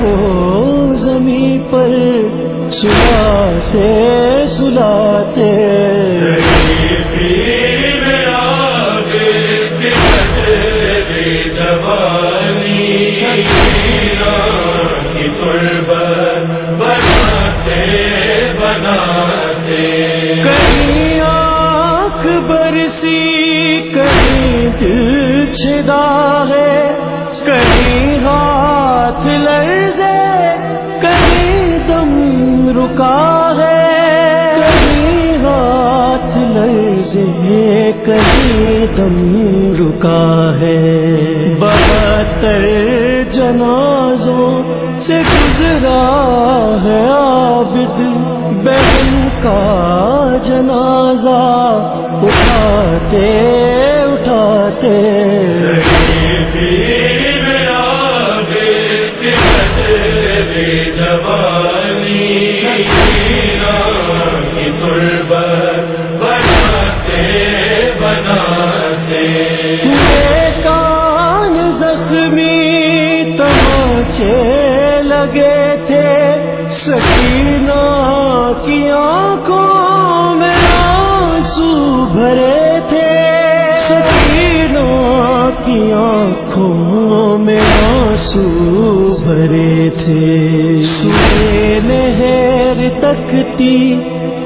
کو زمین پر سلاتے سلاتے۔ کہیں آنکھ برسی کہیں دل چھدا ہے۔ کہیں کہیں دم رکا ہے۔ بہتر جنازوں سے گزرا ہے عابد۔ بہن کا جنازہ اٹھاتے اٹھاتے۔ کان زخمی تماچے لگے تھے سکینہ کی آنکھوں میں آنسو بھرے تھے۔ سکینہ کی آنکھوں میں آنسو بھرے تھے۔ سوئے نہر تکتی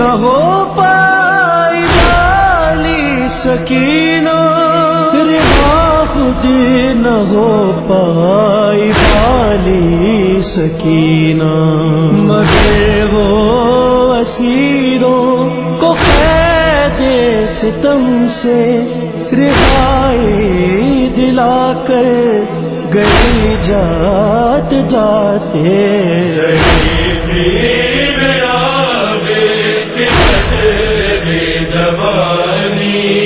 نہ ہو پائی والی سکینہ رہا خود نہ ہو پائی والی سکینہ۔ مگر وہ اسیروں کو قید ستم سے رہائی دلا کر گئی جات جاتے۔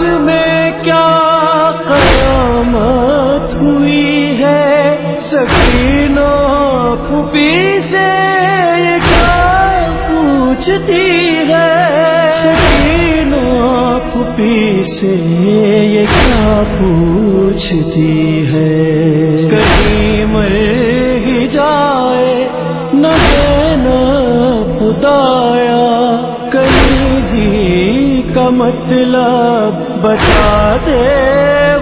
دربار میں کیا قیامت ہوئی ہے؟ سکینہ پھوپھی سے یہ کیا پوچھتی ہے؟ سکینہ پھوپھی سے یہ کیا پوچھتی ہے؟ مطلب بتاتے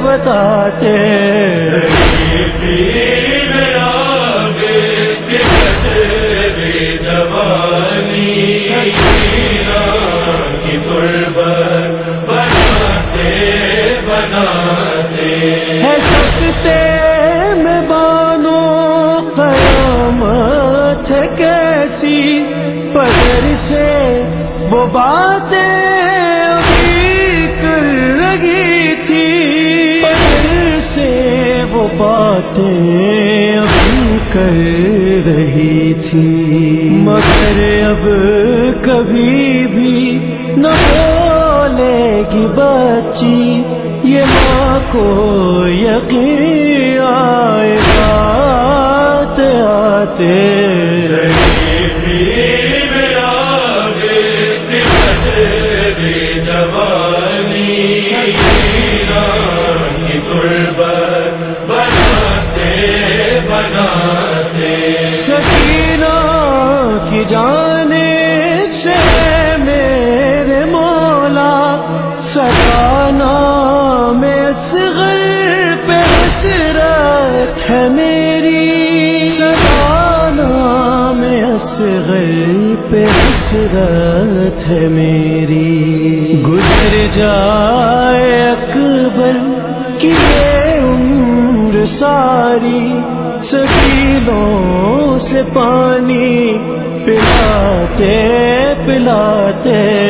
بتاتے۔ ہے سکتے میں بانو قیامت کیسی؟ پدر سے وہ باتیں وہ باتیں اب کر رہی تھی۔ مگر اب کبھی بھی نہ بولے گی بچی، یہ ماں کو یقین آئے آتے آتے ہے میری۔ سرانا میں اصغر پہ حسرت ہے میری۔ گزر جائے اکبر کی عمر ساری۔ سکیلوں سے پانی پلاتے پلاتے۔